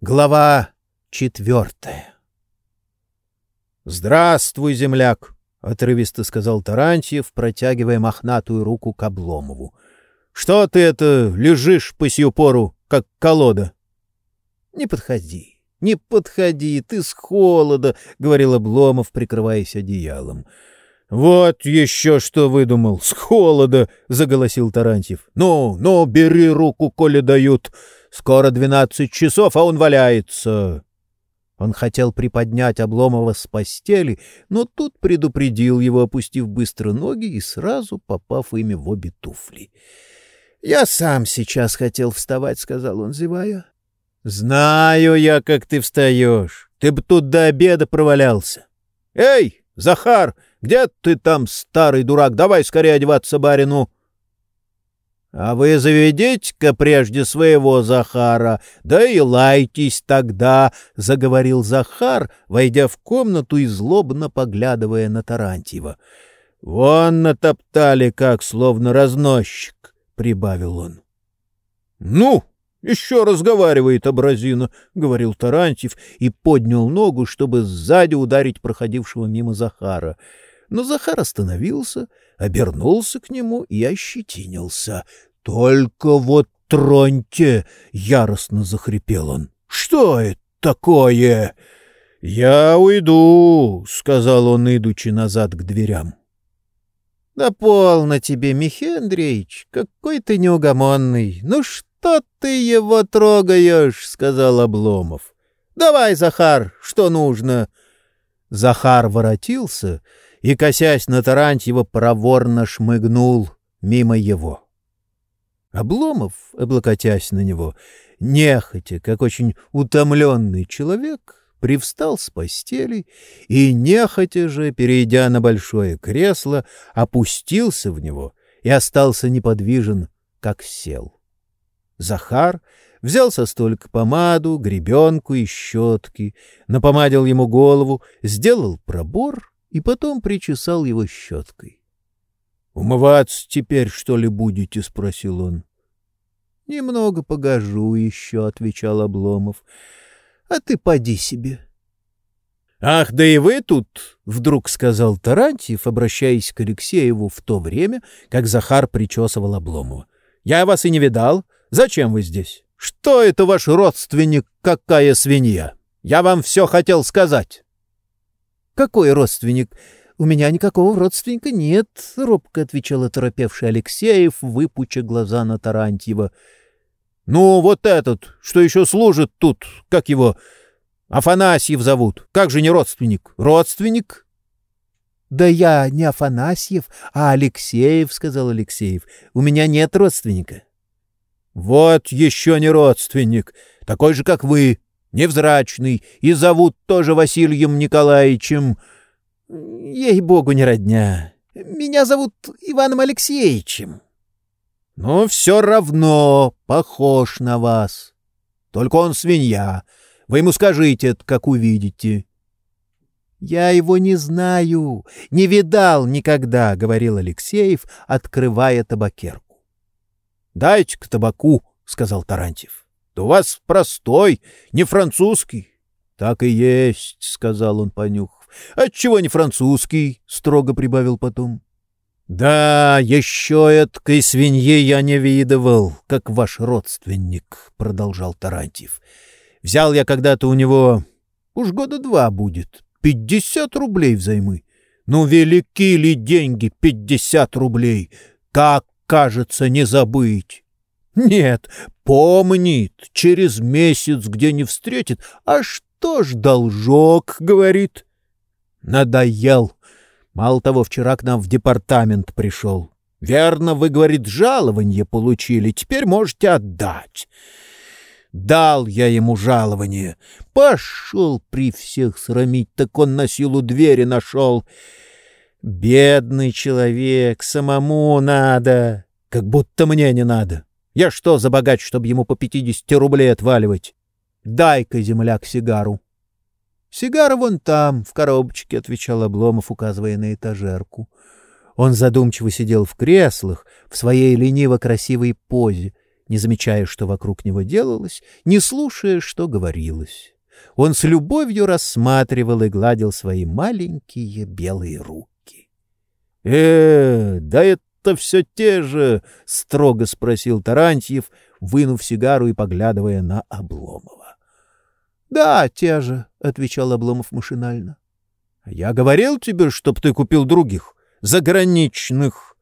Глава четвертая «Здравствуй, земляк!» — отрывисто сказал Тарантьев, протягивая мохнатую руку к Обломову. «Что ты это лежишь по сию пору, как колода?» «Не подходи, не подходи, ты с холода!» — говорил Обломов, прикрываясь одеялом. «Вот еще что выдумал! С холода!» — заголосил Тарантьев. «Ну, ну, бери руку, коли дают!» Скоро двенадцать часов, а он валяется. Он хотел приподнять Обломова с постели, но тут предупредил его, опустив быстро ноги и сразу попав ими в обе туфли. — Я сам сейчас хотел вставать, — сказал он, зевая. — Знаю я, как ты встаешь. Ты бы тут до обеда провалялся. — Эй, Захар, где ты там, старый дурак? Давай скорее одеваться барину. — А вы заведите-ка прежде своего Захара, да и лайтесь тогда, — заговорил Захар, войдя в комнату и злобно поглядывая на Тарантьева. — Вон натоптали, как словно разносчик, — прибавил он. — Ну, еще разговаривает образина, — говорил Тарантьев и поднял ногу, чтобы сзади ударить проходившего мимо Захара. Но Захар остановился, обернулся к нему и ощетинился. — Только вот троньте! — яростно захрипел он. — Что это такое? — Я уйду, — сказал он, идучи назад к дверям. — Да полно тебе, Михей Андреевич, какой ты неугомонный. Ну что ты его трогаешь? — сказал Обломов. — Давай, Захар, что нужно? Захар воротился и, косясь на Тарантьева, проворно шмыгнул мимо его. Обломов, облокотясь на него, нехотя, как очень утомленный человек, привстал с постели и, нехотя же, перейдя на большое кресло, опустился в него и остался неподвижен, как сел. Захар взял со столика помаду, гребенку и щетки, напомадил ему голову, сделал пробор и потом причесал его щеткой. — Умываться теперь, что ли, будете? — спросил он. — Немного погожу еще, — отвечал Обломов. — А ты поди себе. — Ах, да и вы тут! — вдруг сказал Тарантьев, обращаясь к Алексееву в то время, как Захар причесывал Обломова. — Я вас и не видал. Зачем вы здесь? Что это ваш родственник, какая свинья? Я вам все хотел сказать. «Какой родственник? У меня никакого родственника нет», — робко отвечал оторопевший Алексеев, выпуча глаза на Тарантьева. «Ну, вот этот, что еще служит тут, как его, Афанасьев зовут. Как же не родственник? Родственник?» «Да я не Афанасьев, а Алексеев», — сказал Алексеев. «У меня нет родственника». «Вот еще не родственник, такой же, как вы невзрачный, и зовут тоже Васильем Николаевичем. Ей-богу, не родня. Меня зовут Иваном Алексеевичем. Но все равно похож на вас. Только он свинья. Вы ему скажите как увидите. «Я его не знаю, не видал никогда», — говорил Алексеев, открывая табакерку. «Дайте-ка табаку», — сказал Тарантьев у вас простой, не французский. — Так и есть, — сказал он, понюхав. — Отчего не французский? — строго прибавил потом. — Да, еще эткой свиньи я не видывал, как ваш родственник, — продолжал Тарантьев. — Взял я когда-то у него, уж года два будет, пятьдесят рублей взаймы. Ну, велики ли деньги пятьдесят рублей? Как, кажется, не забыть? Нет, помнит, через месяц где не встретит. А что ж должок, говорит. Надоел. Мало того, вчера к нам в департамент пришел. Верно, вы, говорит, жалование получили, теперь можете отдать. Дал я ему жалование. Пошел при всех срамить, так он на силу двери нашел. Бедный человек, самому надо, как будто мне не надо. Я что за богач, чтобы ему по пятидесяти рублей отваливать? Дай-ка, земляк, сигару. — Сигара вон там, в коробочке, — отвечал Обломов, указывая на этажерку. Он задумчиво сидел в креслах, в своей лениво-красивой позе, не замечая, что вокруг него делалось, не слушая, что говорилось. Он с любовью рассматривал и гладил свои маленькие белые руки. — Э, да это все те же! — строго спросил Тарантьев, вынув сигару и поглядывая на Обломова. — Да, те же, — отвечал Обломов машинально. — Я говорил тебе, чтоб ты купил других, заграничных.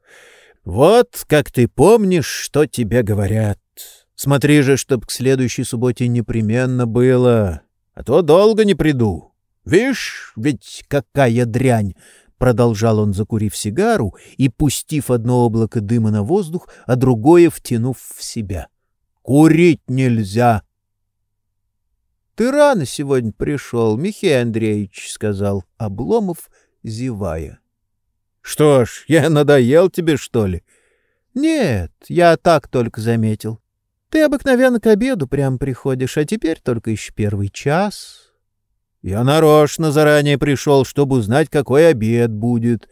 Вот как ты помнишь, что тебе говорят. Смотри же, чтоб к следующей субботе непременно было, а то долго не приду. Вишь, ведь какая дрянь! Продолжал он, закурив сигару и пустив одно облако дыма на воздух, а другое втянув в себя. Курить нельзя. — Ты рано сегодня пришел, Михей Андреевич, — сказал Обломов, зевая. — Что ж, я надоел тебе, что ли? — Нет, я так только заметил. Ты обыкновенно к обеду прям приходишь, а теперь только еще первый час. Я нарочно заранее пришел, чтобы узнать, какой обед будет.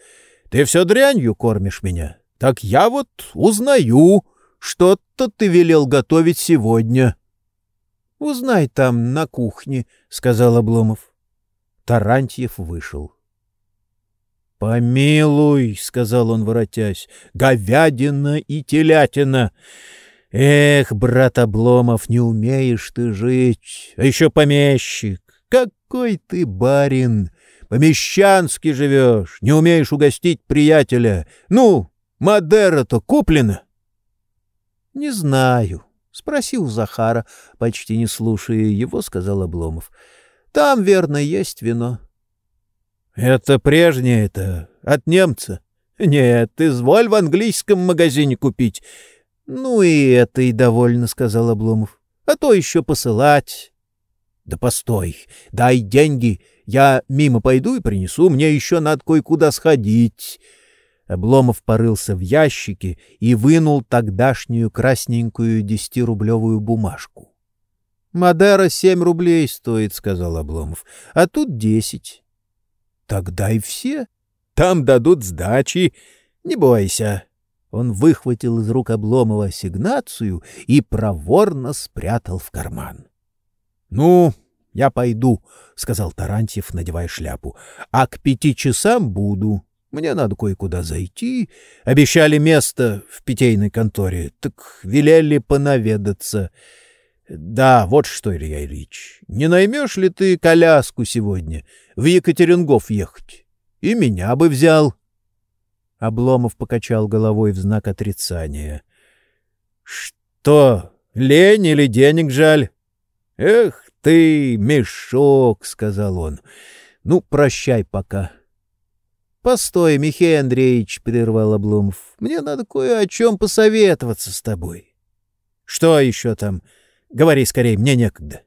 Ты все дрянью кормишь меня. Так я вот узнаю, что-то ты велел готовить сегодня. — Узнай там, на кухне, — сказал Обломов. Тарантьев вышел. — Помилуй, — сказал он, воротясь, — говядина и телятина. Эх, брат Обломов, не умеешь ты жить, а еще помещик. Какой ты барин! Помещански живешь, не умеешь угостить приятеля. Ну, Мадера-то куплена? — Не знаю. Спроси у Захара, почти не слушая его, сказал Обломов. — Там, верно, есть вино. — Это прежнее это, от немца. Нет, изволь в английском магазине купить. — Ну и это и довольно, — сказал Обломов. — А то еще посылать. — Да постой, дай деньги, я мимо пойду и принесу, мне еще надо кое-куда сходить. Обломов порылся в ящике и вынул тогдашнюю красненькую десятирублевую бумажку. — Мадера семь рублей стоит, — сказал Обломов, — а тут десять. — Тогда и все. Там дадут сдачи. Не бойся. Он выхватил из рук Обломова ассигнацию и проворно спрятал в карман. — Ну, я пойду, — сказал Тарантьев, надевая шляпу, — а к пяти часам буду. Мне надо кое-куда зайти. Обещали место в питейной конторе, так велели понаведаться. Да, вот что, Илья Ильич, не наймешь ли ты коляску сегодня в Екатерингов ехать? И меня бы взял. — Обломов покачал головой в знак отрицания. — Что, лень или денег жаль? — Эх ты, мешок, — сказал он. — Ну, прощай пока. — Постой, Михей Андреевич, — прервал Обломов. — Мне надо кое о чем посоветоваться с тобой. — Что еще там? Говори скорее, мне некогда.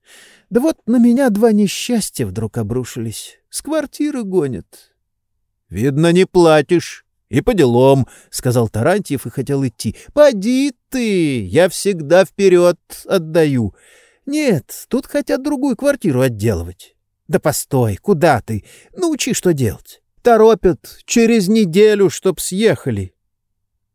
— Да вот на меня два несчастья вдруг обрушились. С квартиры гонят. — Видно, не платишь. И по делам, — сказал Тарантьев и хотел идти. — Поди ты, я всегда вперед отдаю. Нет, тут хотят другую квартиру отделывать. Да постой, куда ты? Научи, что делать. Торопят через неделю, чтоб съехали.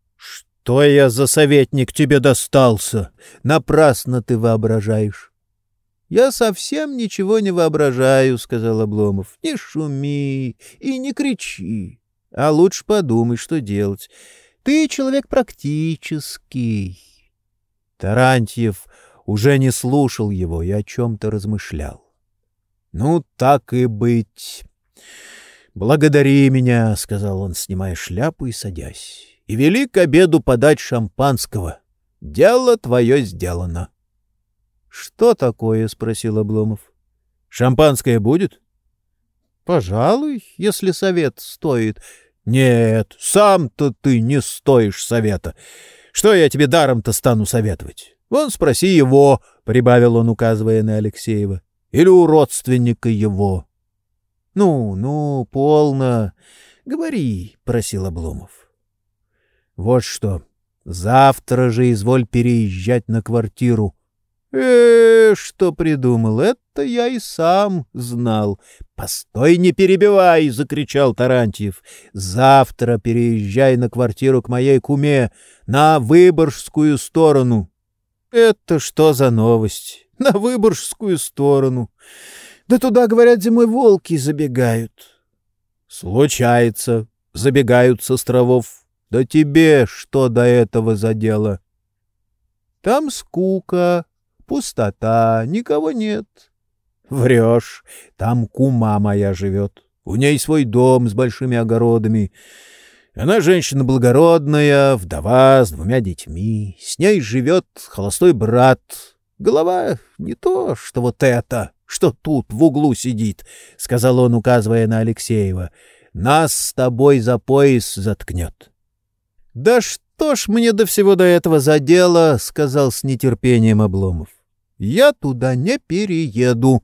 — Что я за советник тебе достался? Напрасно ты воображаешь. — Я совсем ничего не воображаю, — сказал Обломов. — Не шуми и не кричи, а лучше подумай, что делать. Ты человек практический. Тарантьев уже не слушал его и о чем-то размышлял. — Ну, так и быть. — Благодари меня, — сказал он, снимая шляпу и садясь. — И вели к обеду подать шампанского. Дело твое сделано. — что такое? — спросил Обломов. — Шампанское будет? — Пожалуй, если совет стоит. — Нет, сам-то ты не стоишь совета. Что я тебе даром-то стану советовать? Вон спроси его, — прибавил он, указывая на Алексеева, — или у родственника его. — Ну, ну, полно. Говори, — просил Обломов. — Вот что, завтра же изволь переезжать на квартиру э что придумал? Это я и сам знал. — Постой, не перебивай! — закричал Тарантьев. — Завтра переезжай на квартиру к моей куме, на Выборгскую сторону. Это что за новость? На Выборгскую сторону. Да туда, говорят, зимой волки забегают. Случается, забегают с островов. Да тебе что до этого за дело? Там скука, пустота, никого нет. Врешь, там кума моя живет. У ней свой дом с большими огородами. Она женщина благородная, вдова с двумя детьми. С ней живет холостой брат. Голова не то, что вот это, что тут в углу сидит, — сказал он, указывая на Алексеева. Нас с тобой за пояс заткнет. — Да что ж мне до всего до этого за дело, — сказал с нетерпением Обломов. — Я туда не перееду.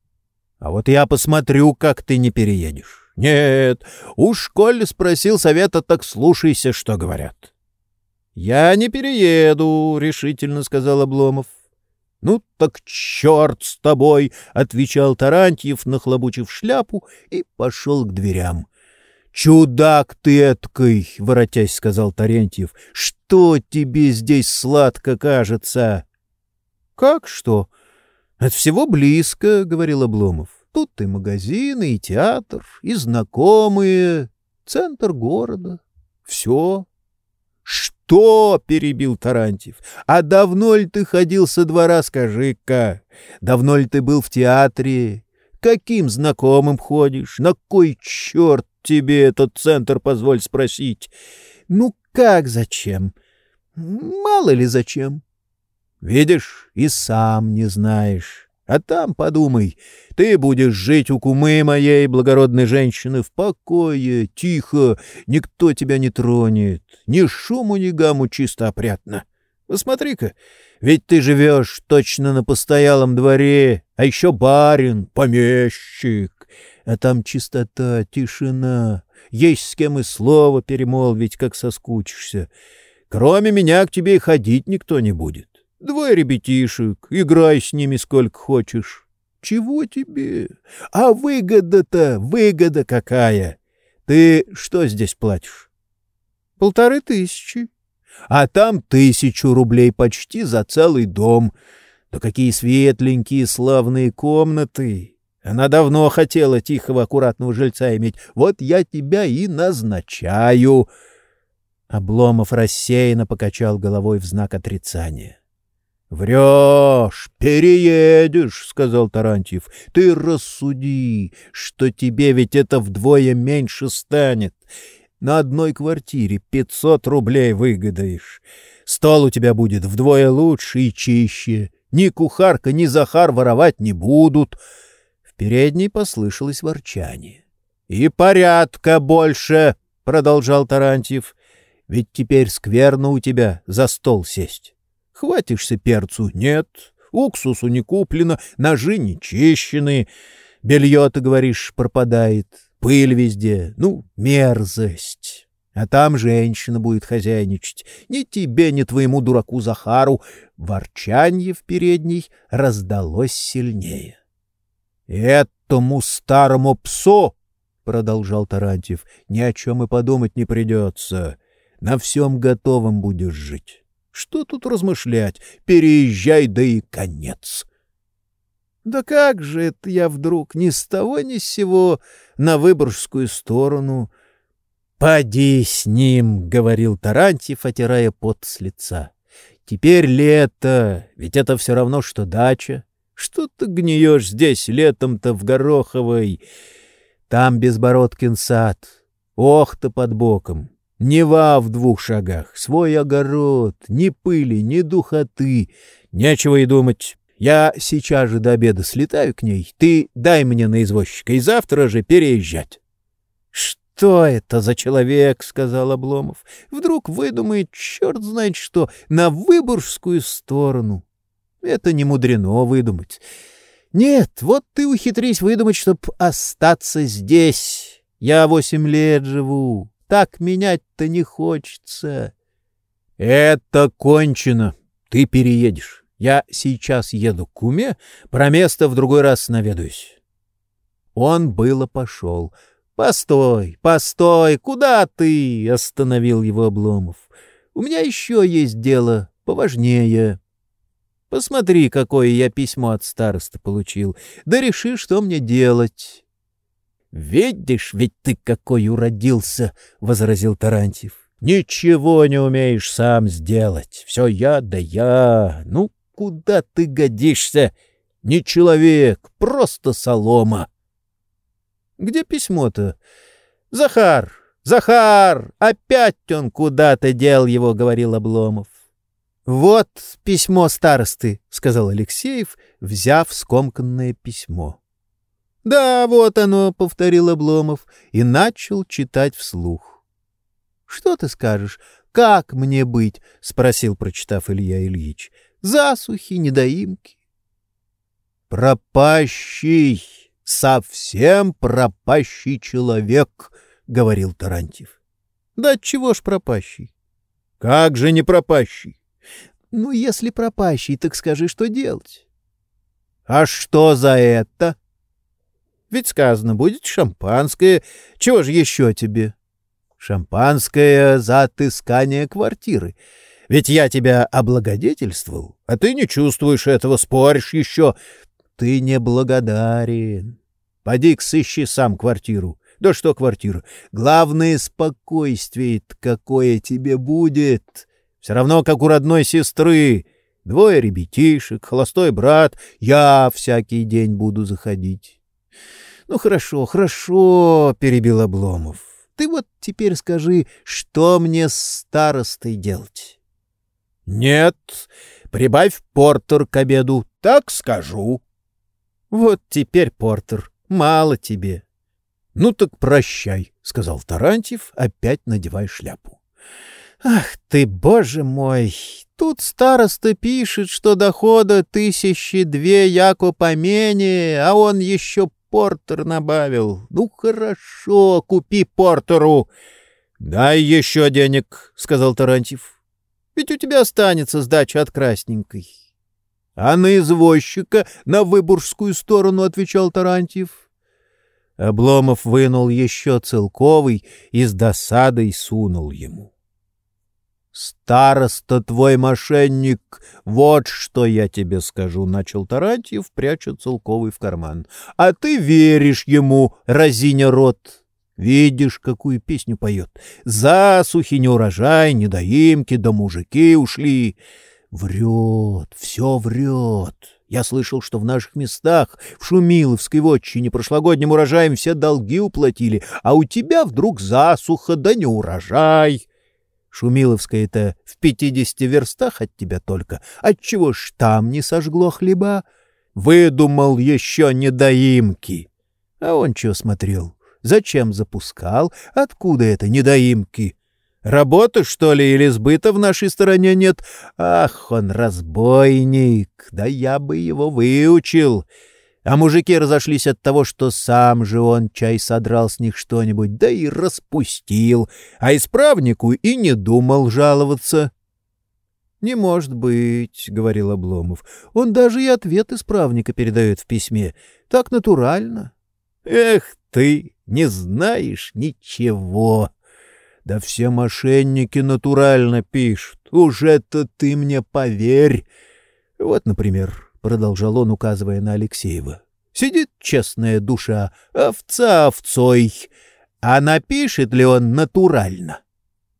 — А вот я посмотрю, как ты не переедешь. — Нет, уж коль спросил совета, так слушайся, что говорят. — Я не перееду, — решительно сказал Обломов. — Ну так черт с тобой, — отвечал Тарантьев, нахлобучив шляпу, и пошел к дверям. — Чудак ты эткой, — воротясь, сказал Тарентьев, — что тебе здесь сладко кажется? — Как что? — От всего близко, — говорил Обломов. Тут и магазины, и театр, и знакомые, центр города. Все. — Что? — перебил Тарантьев. — А давно ли ты ходил со двора, скажи-ка? Давно ли ты был в театре? Каким знакомым ходишь? На кой черт тебе этот центр, позволь спросить? Ну как зачем? Мало ли зачем. Видишь, и сам не знаешь. А там, подумай, ты будешь жить у кумы моей благородной женщины в покое, тихо, никто тебя не тронет, ни шуму, ни гаму, чисто опрятно. Посмотри-ка, ведь ты живешь точно на постоялом дворе, а еще барин, помещик, а там чистота, тишина, есть с кем и слово перемолвить, как соскучишься. Кроме меня к тебе и ходить никто не будет. Двое ребятишек, играй с ними сколько хочешь. Чего тебе? А выгода-то, выгода какая! Ты что здесь платишь? Полторы тысячи. А там тысячу рублей почти за целый дом. Да какие светленькие славные комнаты! Она давно хотела тихого, аккуратного жильца иметь. Вот я тебя и назначаю. Обломов рассеянно покачал головой в знак отрицания. «Врешь, переедешь», — сказал Тарантьев. «Ты рассуди, что тебе ведь это вдвое меньше станет. На одной квартире пятьсот рублей выгадаешь. Стол у тебя будет вдвое лучше и чище. Ни кухарка, ни Захар воровать не будут». В передней послышалось ворчание. «И порядка больше», — продолжал Тарантьев. «Ведь теперь скверно у тебя за стол сесть». Хватишься перцу — нет, уксусу не куплено, ножи не чищены, белье, ты говоришь, пропадает, пыль везде, ну, мерзость. А там женщина будет хозяйничать. Ни тебе, ни твоему дураку Захару. Ворчанье в передней раздалось сильнее. — Этому старому псу, — продолжал Тарантьев, — ни о чем и подумать не придется. На всем готовом будешь жить. Что тут размышлять? Переезжай, да и конец. Да как же это я вдруг ни с того ни с сего на Выборгскую сторону? Поди с ним, — говорил Тарантьев, отирая пот с лица. Теперь лето, ведь это все равно, что дача. Что ты гниешь здесь летом-то в Гороховой? Там Безбородкин сад. Ох-то под боком. Нева в двух шагах, свой огород, ни пыли, ни духоты. Нечего и думать. Я сейчас же до обеда слетаю к ней. Ты дай мне на извозчика и завтра же переезжать. — Что это за человек? — сказал Обломов. — Вдруг выдумает, черт знает что, на Выборгскую сторону. Это не мудрено выдумать. Нет, вот ты ухитрись выдумать, чтоб остаться здесь. Я восемь лет живу так менять-то не хочется. — Это кончено. Ты переедешь. Я сейчас еду к куме, про место в другой раз наведаюсь. Он было пошел. — Постой, постой, куда ты? — остановил его Обломов. — У меня еще есть дело поважнее. Посмотри, какое я письмо от староста получил. Да реши, что мне делать. — Видишь, ведь ты какой уродился, — возразил Тарантьев. — Ничего не умеешь сам сделать. Все я да я. Ну, куда ты годишься? Не человек, просто солома. — Где письмо-то? — Захар, Захар! Опять он куда-то дел его, — говорил Обломов. — Вот письмо старосты, — сказал Алексеев, взяв скомканное письмо. — Да, вот оно, — повторил Обломов и начал читать вслух. — Что ты скажешь? Как мне быть? — спросил, прочитав Илья Ильич. — Засухи, недоимки. — Пропащий, совсем пропащий человек, — говорил Тарантьев. — Да чего ж пропащий? — Как же не пропащий? Ну, если пропащий, так скажи, что делать. — А что за это? — Ведь сказано, будет шампанское. Чего же еще тебе? — Шампанское за отыскание квартиры. Ведь я тебя облагодетельствовал, а ты не чувствуешь этого, споришь еще. Ты неблагодарен. Поди-ка сыщи сам квартиру. Да что квартира? Главное спокойствие какое тебе будет. Все равно, как у родной сестры. Двое ребятишек, холостой брат. Я всякий день буду заходить. — Ну, хорошо, хорошо, — перебил Обломов. — Ты вот теперь скажи, что мне с старостой делать? — Нет, прибавь портер к обеду, так скажу. — Вот теперь портер, мало тебе. — Ну так прощай, — сказал Тарантьев, опять надевая шляпу. Ах ты, боже мой! Тут староста пишет, что дохода тысячи две яко помене, а он еще портер набавил. Ну хорошо, купи портеру. Дай еще денег, сказал Тарантьев. Ведь у тебя останется сдача от красненькой. А на извозчика на Выборгскую сторону, отвечал Тарантьев. Обломов вынул еще целковый и с досадой сунул ему. «Староста твой мошенник! Вот что я тебе скажу!» — начал Тарантьев, пряча целковый в карман. «А ты веришь ему, разиня рот!» Видишь, какую песню поет. Засухи, не урожай, недоимки, да мужики ушли. Врет, все врет. Я слышал, что в наших местах, в Шумиловской вотчине, прошлогодним урожаем все долги уплатили, а у тебя вдруг засуха, да не урожай. Шумиловская-то в пятидесяти верстах от тебя только. Отчего ж там не сожгло хлеба? Выдумал еще недоимки. А он что смотрел? Зачем запускал? Откуда это недоимки? Работы, что ли, или сбыта в нашей стороне нет? Ах, он разбойник! Да я бы его выучил!» А мужики разошлись от того, что сам же он чай содрал с них что-нибудь, да и распустил, а исправнику и не думал жаловаться. — Не может быть, — говорил Обломов. — Он даже и ответ исправника передает в письме. Так натурально. — Эх ты, не знаешь ничего! Да все мошенники натурально пишут. Уже-то ты мне поверь. Вот, например, продолжал он, указывая на Алексеева. Сидит честная душа, овца овцой. А напишет ли он натурально?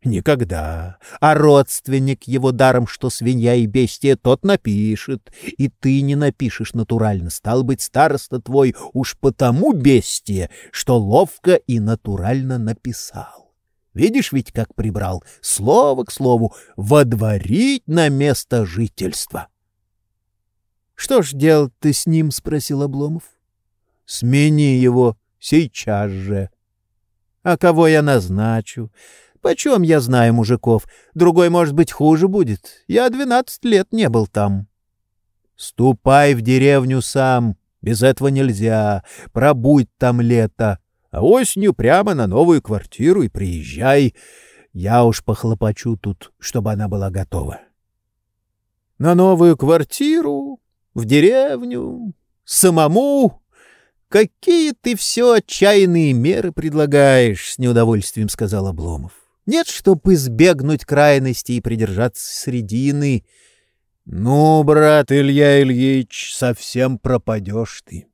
Никогда. А родственник его даром, что свинья и бестия, тот напишет. И ты не напишешь натурально. Стал быть, староста твой уж потому бестия, что ловко и натурально написал. Видишь ведь, как прибрал? Слово к слову. Водворить на место жительства. — Что ж делать ты с ним? — спросил Обломов. — Смени его сейчас же. — А кого я назначу? Почем я знаю мужиков? Другой, может быть, хуже будет. Я двенадцать лет не был там. — Ступай в деревню сам. Без этого нельзя. Пробудь там лето. А осенью прямо на новую квартиру и приезжай. Я уж похлопочу тут, чтобы она была готова. — На новую квартиру? В деревню, самому. Какие ты все отчаянные меры предлагаешь, — с неудовольствием сказал Обломов. Нет, чтоб избегнуть крайности и придержаться средины. — Ну, брат Илья Ильич, совсем пропадешь ты.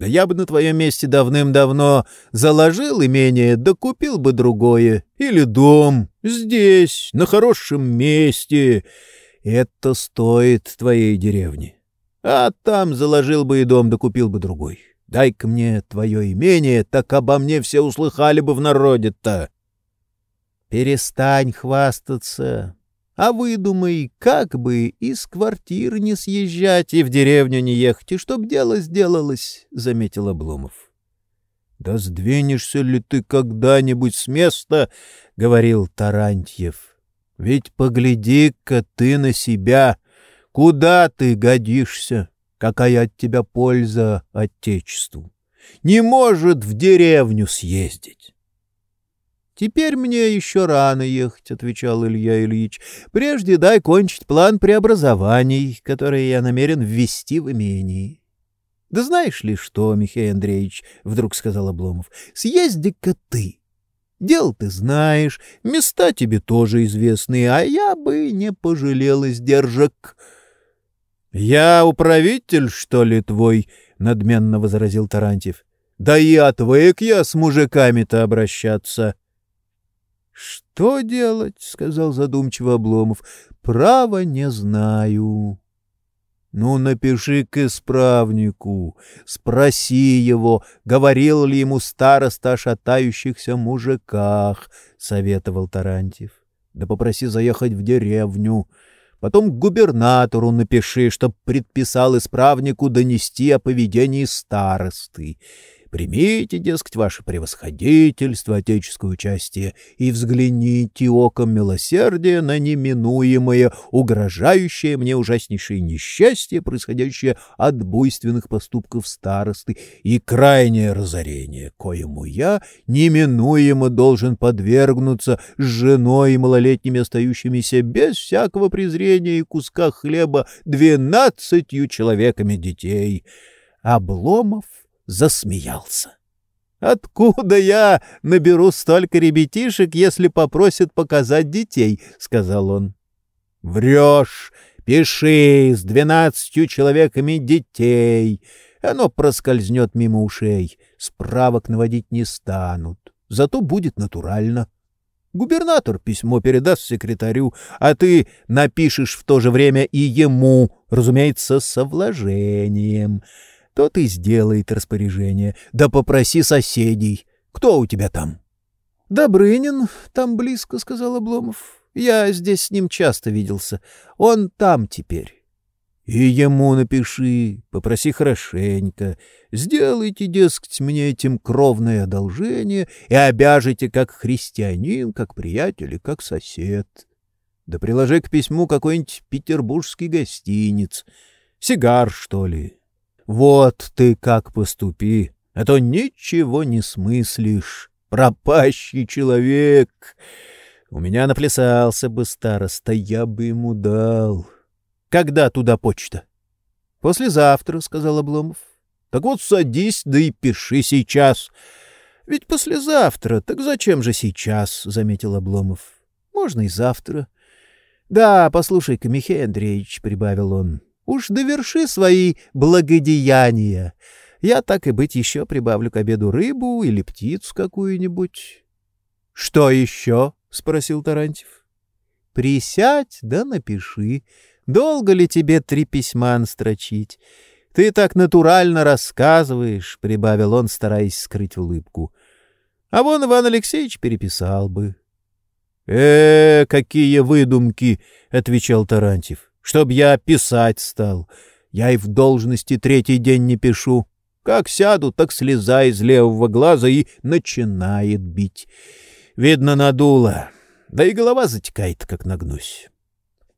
Да я бы на твоем месте давным-давно заложил имение, да бы другое. Или дом. Здесь, на хорошем месте. Это стоит твоей деревни. А там заложил бы и дом, да купил бы другой. Дай-ка мне твое имение, так обо мне все услыхали бы в народе-то. Перестань хвастаться. А выдумай, как бы из квартиры не съезжать и в деревню не ехать, и чтоб дело сделалось, — заметил Обломов. — Да сдвинешься ли ты когда-нибудь с места, — говорил Тарантьев. — Ведь погляди-ка ты на себя, куда ты годишься, какая от тебя польза Отечеству. Не может в деревню съездить. «Теперь мне еще рано ехать», — отвечал Илья Ильич. «Прежде дай кончить план преобразований, которые я намерен ввести в имении». «Да знаешь ли что, Михаил Андреевич?» — вдруг сказал Обломов. «Съезди-ка ты. Дел ты знаешь, места тебе тоже известны, а я бы не пожалел издержек». «Я управитель, что ли, твой?» — надменно возразил Тарантьев. «Да и отвык я с мужиками-то обращаться». «Что делать?» — сказал задумчиво Обломов. «Право не знаю». «Ну, напиши к исправнику, спроси его, говорил ли ему староста о шатающихся мужиках», — советовал Тарантьев. «Да попроси заехать в деревню. Потом губернатору напиши, чтоб предписал исправнику донести о поведении старосты. Примите, дескать, ваше превосходительство, отеческое участие, и взгляните оком милосердия на неминуемое, угрожающее мне ужаснейшее несчастье, происходящее от буйственных поступков старосты, и крайнее разорение, коему я неминуемо должен подвергнуться с женой и малолетними остающимися без всякого презрения и куска хлеба двенадцатью человеками детей. Обломов засмеялся. «Откуда я наберу столько ребятишек, если попросят показать детей?» — сказал он. «Врешь! Пиши с двенадцатью человеками детей. Оно проскользнет мимо ушей. Справок наводить не станут. Зато будет натурально. Губернатор письмо передаст секретарю, а ты напишешь в то же время и ему, разумеется, со вложением» тот и сделает распоряжение. Да попроси соседей. Кто у тебя там? — Добрынин, там близко, — сказал Обломов. — Я здесь с ним часто виделся. Он там теперь. — И ему напиши, попроси хорошенько. Сделайте, дескать, мне этим кровное одолжение и обяжите как христианин, как приятель и как сосед. Да приложи к письму какой-нибудь петербургский гостиниц. Сигар, что ли, вот ты как поступи, а то ничего не смыслишь. Пропащий человек. У меня наплясался бы староста, я бы ему дал. Когда туда почта? — Послезавтра, — сказал Обломов. — Так вот садись, да и пиши сейчас. — Ведь послезавтра, так зачем же сейчас? — заметил Обломов. — Можно и завтра. — Да, послушай-ка, Михей Андреевич, — прибавил он, Уж доверши свои благодеяния. Я, так и быть, еще прибавлю к обеду рыбу или птицу какую-нибудь. — Что еще? — спросил Тарантьев. — Присядь да напиши. Долго ли тебе три письма настрочить? Ты так натурально рассказываешь, — прибавил он, стараясь скрыть улыбку. — А вон Иван Алексеевич переписал бы. — Э, какие выдумки! — отвечал Тарантьев чтоб я писать стал. Я и в должности третий день не пишу. Как сяду, так слеза из левого глаза и начинает бить. Видно, надуло. Да и голова затекает, как нагнусь.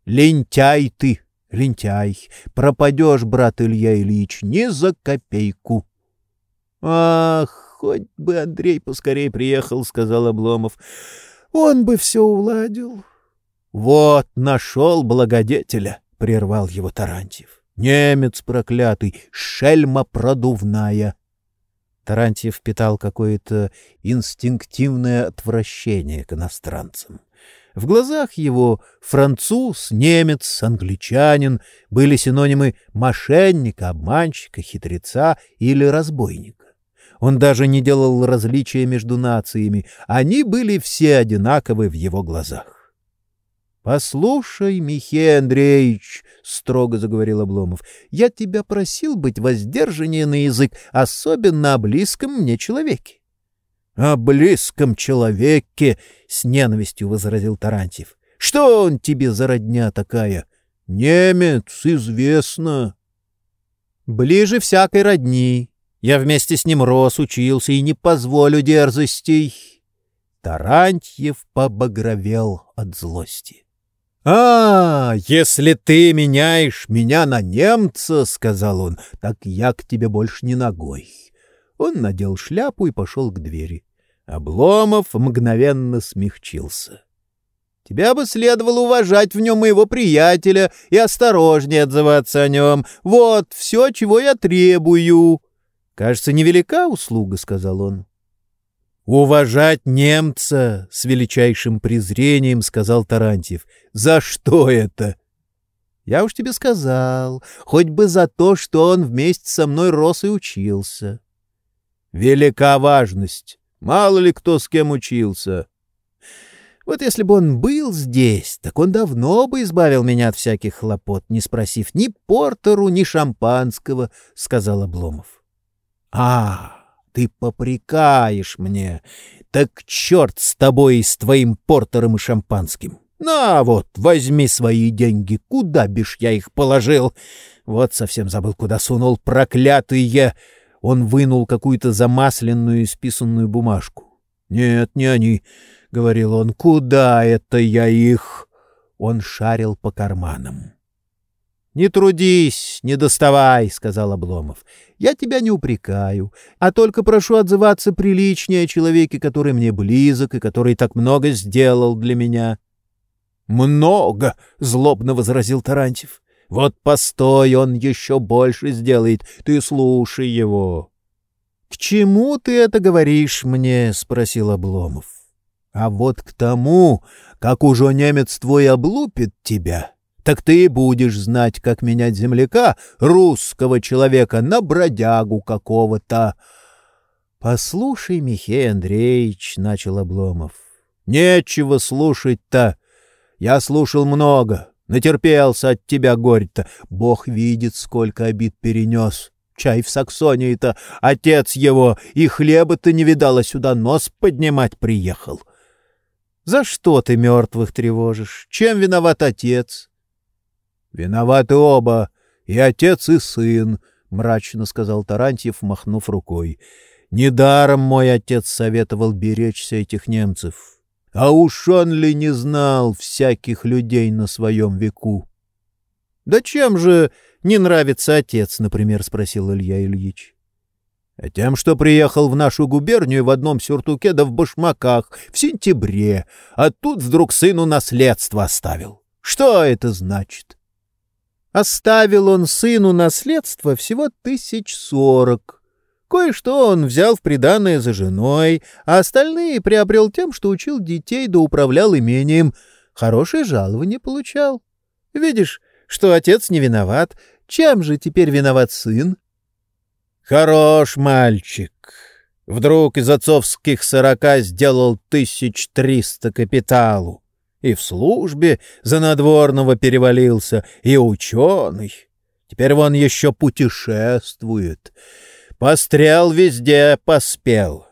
Лентяй ты, лентяй. Пропадешь, брат Илья Ильич, не за копейку. Ах, хоть бы Андрей поскорей приехал, — сказал Обломов. Он бы все уладил. «Вот, нашел благодетеля!» — прервал его Тарантьев. «Немец проклятый, шельма продувная!» Тарантьев питал какое-то инстинктивное отвращение к иностранцам. В глазах его француз, немец, англичанин были синонимы мошенника, обманщика, хитреца или разбойника. Он даже не делал различия между нациями, они были все одинаковы в его глазах. «Послушай, Михей Андреевич», — строго заговорил Обломов, — «я тебя просил быть воздержаннее на язык, особенно о близком мне человеке. — О близком человеке, — с ненавистью возразил Тарантьев. — Что он тебе за родня такая? Немец, известно. — Ближе всякой родни. Я вместе с ним рос, учился и не позволю дерзостей. Тарантьев побагровел от злости. — «А, если ты меняешь меня на немца, — сказал он, — так я к тебе больше не ногой». Он надел шляпу и пошел к двери. Обломов мгновенно смягчился. Тебя бы следовало уважать в нем моего приятеля и осторожнее отзываться о нем. Вот все, чего я требую. — Кажется, невелика услуга, — сказал он. — Уважать немца с величайшим презрением, — сказал Тарантьев. — За что это? — Я уж тебе сказал, хоть бы за то, что он вместе со мной рос и учился. — Велика важность. Мало ли кто с кем учился. Вот если бы он был здесь, так он давно бы избавил меня от всяких хлопот, не спросив ни портеру, ни шампанского, — сказал Обломов. — А, ты попрекаешь мне. Так черт с тобой и с твоим портером и шампанским. На вот, возьми свои деньги. Куда бишь я их положил? Вот совсем забыл, куда сунул, проклятые... Он вынул какую-то замасленную и списанную бумажку. «Нет, не они», — говорил он. «Куда это я их?» Он шарил по карманам. «Не трудись, не доставай», — сказал Обломов. «Я тебя не упрекаю, а только прошу отзываться приличнее о человеке, который мне близок и который так много сделал для меня». «Много!» — злобно возразил Тарантьев. Вот постой, он еще больше сделает. Ты слушай его. — К чему ты это говоришь мне? — спросил Обломов. — А вот к тому, как уже немец твой облупит тебя, так ты и будешь знать, как менять земляка, русского человека, на бродягу какого-то. — Послушай, Михей Андреевич, — начал Обломов, — нечего слушать-то. Я слушал много. Натерпелся от тебя горь-то. Бог видит, сколько обид перенес. Чай в Саксонии-то, отец его, и хлеба-то не видала сюда, нос поднимать приехал. За что ты мертвых тревожишь? Чем виноват отец? Виноваты оба, и отец, и сын, — мрачно сказал Тарантьев, махнув рукой. Недаром мой отец советовал беречься этих немцев. А уж он ли не знал всяких людей на своем веку? — Да чем же не нравится отец, например, — спросил Илья Ильич. — А тем, что приехал в нашу губернию в одном сюртуке да в башмаках в сентябре, а тут вдруг сыну наследство оставил. Что это значит? Оставил он сыну наследство всего тысяч сорок, Кое-что он взял в приданное за женой, а остальные приобрел тем, что учил детей да управлял имением. Хорошее жалование получал. Видишь, что отец не виноват. Чем же теперь виноват сын? Хорош мальчик. Вдруг из отцовских сорока сделал тысяч триста капиталу. И в службе за надворного перевалился, и ученый. Теперь вон еще путешествует. Пострял везде, поспел.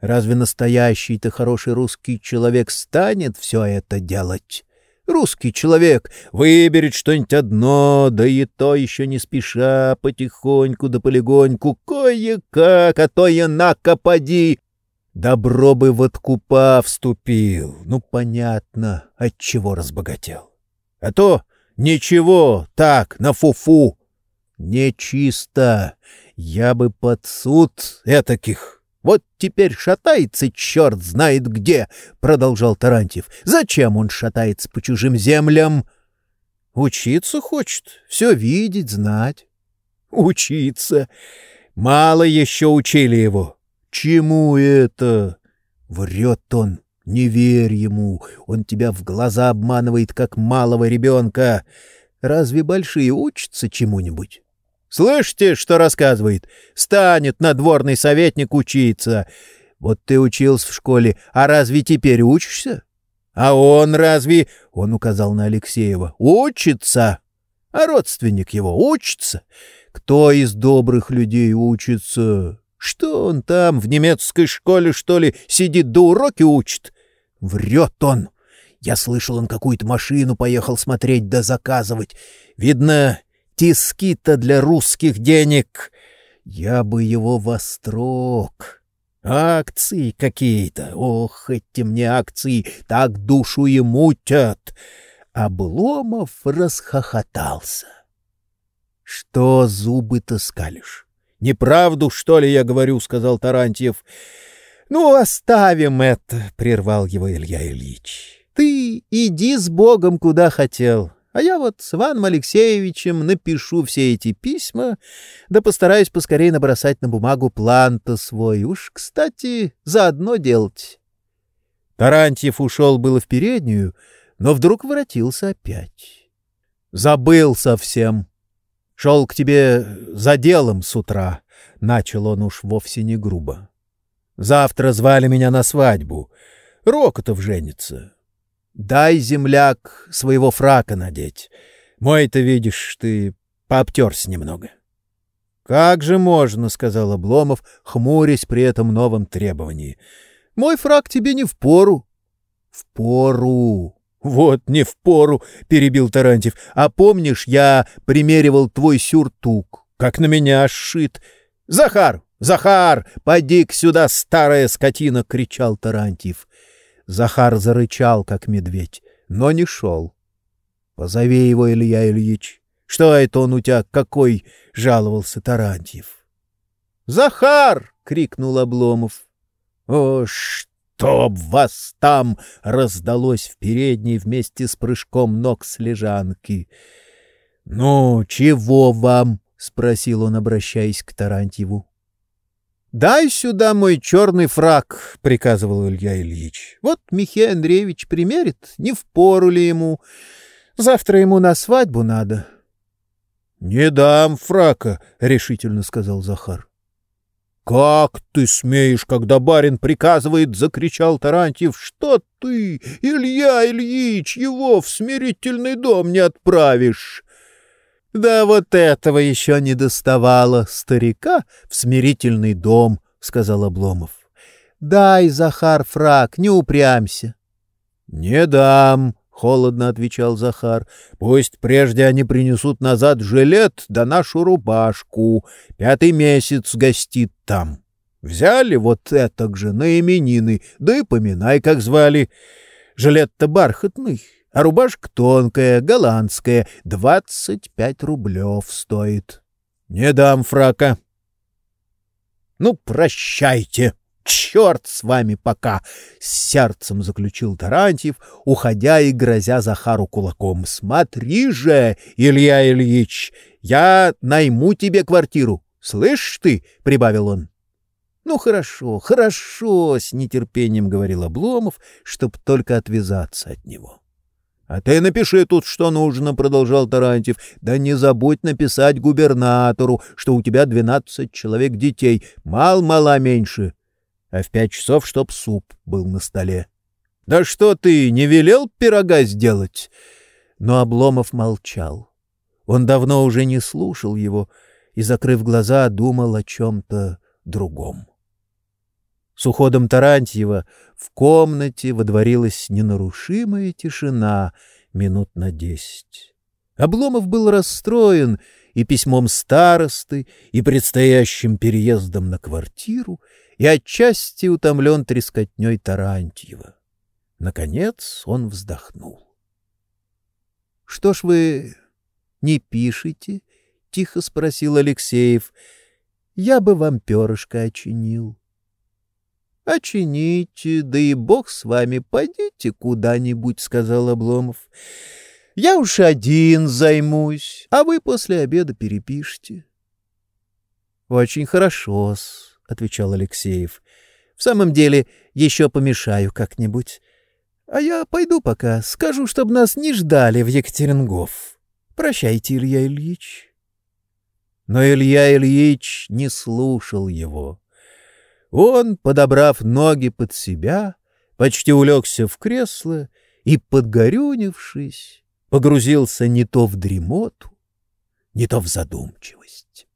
Разве настоящий-то хороший русский человек станет все это делать? Русский человек выберет что-нибудь одно, да и то еще не спеша, потихоньку да полегоньку, кое-как, а то и накопади. Добро бы в откупа вступил, ну, понятно, от чего разбогател. А то ничего, так, на фуфу. Нечисто. Я бы под суд этаких. Вот теперь шатается черт знает где, — продолжал Тарантьев. Зачем он шатается по чужим землям? Учиться хочет, все видеть, знать. Учиться. Мало еще учили его. Чему это? Врет он. Не верь ему, он тебя в глаза обманывает, как малого ребенка. Разве большие учатся чему-нибудь? Слышите, что рассказывает? Станет надворный советник учиться. Вот ты учился в школе, а разве теперь учишься? А он разве, он указал на Алексеева, учится? А родственник его учится? Кто из добрых людей учится? Что он там, в немецкой школе, что ли, сидит да уроки учит? Врет он. Я слышал, он какую-то машину поехал смотреть да заказывать. Видно, тиски-то для русских денег. Я бы его вострог. Акции какие-то. Ох, эти мне акции так душу и мутят. Обломов расхохотался. Что зубы-то скалишь? Неправду, что ли, я говорю, — сказал Тарантьев. — Ну, оставим это, — прервал его Илья Ильич. — Ты иди с Богом куда хотел, а я вот с Иваном Алексеевичем напишу все эти письма, да постараюсь поскорее набросать на бумагу план-то свой. Уж, кстати, заодно делать. Тарантьев ушел было в переднюю, но вдруг воротился опять. — Забыл совсем, Шел к тебе за делом с утра, — начал он уж вовсе не грубо. Завтра звали меня на свадьбу. Рокотов женится. Дай, земляк, своего фрака надеть. Мой-то, видишь, ты пообтерся немного. — Как же можно, — сказал Обломов, хмурясь при этом новом требовании. — Мой фрак тебе не впору. — Впору, «Вот не в пору», — перебил Тарантьев. «А помнишь, я примеривал твой сюртук, как на меня сшит?» «Захар! Захар! Поди-ка сюда, старая скотина!» — кричал Тарантьев. Захар зарычал, как медведь, но не шел. «Позови его, Илья Ильич. Что это он у тебя какой?» — жаловался Тарантьев. «Захар!» — крикнул Обломов. «О, что!» «Чтоб вас там!» — раздалось в передней вместе с прыжком ног с лежанки. «Ну, чего вам?» — спросил он, обращаясь к Тарантьеву. «Дай сюда мой черный фраг», — приказывал Илья Ильич. «Вот Михей Андреевич примерит, не впору ли ему. Завтра ему на свадьбу надо». «Не дам фрака», — решительно сказал Захар. «Как ты смеешь, когда барин приказывает?» — закричал Тарантьев. «Что ты, Илья Ильич, его в смирительный дом не отправишь?» «Да вот этого еще не доставало старика в смирительный дом», — сказал Обломов. «Дай, Захар, фраг, не упрямься». «Не дам», — холодно отвечал Захар. — Пусть прежде они принесут назад жилет да нашу рубашку. Пятый месяц гостит там. Взяли вот это же на именины, да и поминай, как звали. Жилет-то бархатный, а рубашка тонкая, голландская, двадцать пять рублев стоит. Не дам фрака. — Ну, прощайте! — Черт с вами пока! — с сердцем заключил Тарантьев, уходя и грозя Захару кулаком. — Смотри же, Илья Ильич, я найму тебе квартиру. Слышишь ты? — прибавил он. — Ну, хорошо, хорошо, — с нетерпением говорил Обломов, чтоб только отвязаться от него. — А ты напиши тут, что нужно, — продолжал Тарантьев. — Да не забудь написать губернатору, что у тебя двенадцать человек детей, мал-мала меньше. — а в пять часов чтоб суп был на столе. — Да что ты, не велел пирога сделать? Но Обломов молчал. Он давно уже не слушал его и, закрыв глаза, думал о чем-то другом. С уходом Тарантьева в комнате водворилась ненарушимая тишина минут на десять. Обломов был расстроен и письмом старосты, и предстоящим переездом на квартиру, и отчасти утомлен трескотней Тарантьева. Наконец он вздохнул. — Что ж вы не пишете? — тихо спросил Алексеев. — Я бы вам перышко очинил. — Очините, да и бог с вами, пойдите куда-нибудь, — сказал Обломов. — Я уж один займусь, а вы после обеда перепишите. — Очень хорошо-с. — отвечал Алексеев. — В самом деле, еще помешаю как-нибудь. А я пойду пока, скажу, чтобы нас не ждали в Екатерингов. Прощайте, Илья Ильич. Но Илья Ильич не слушал его. Он, подобрав ноги под себя, почти улегся в кресло и, подгорюнившись, погрузился не то в дремоту, не то в задумчивость.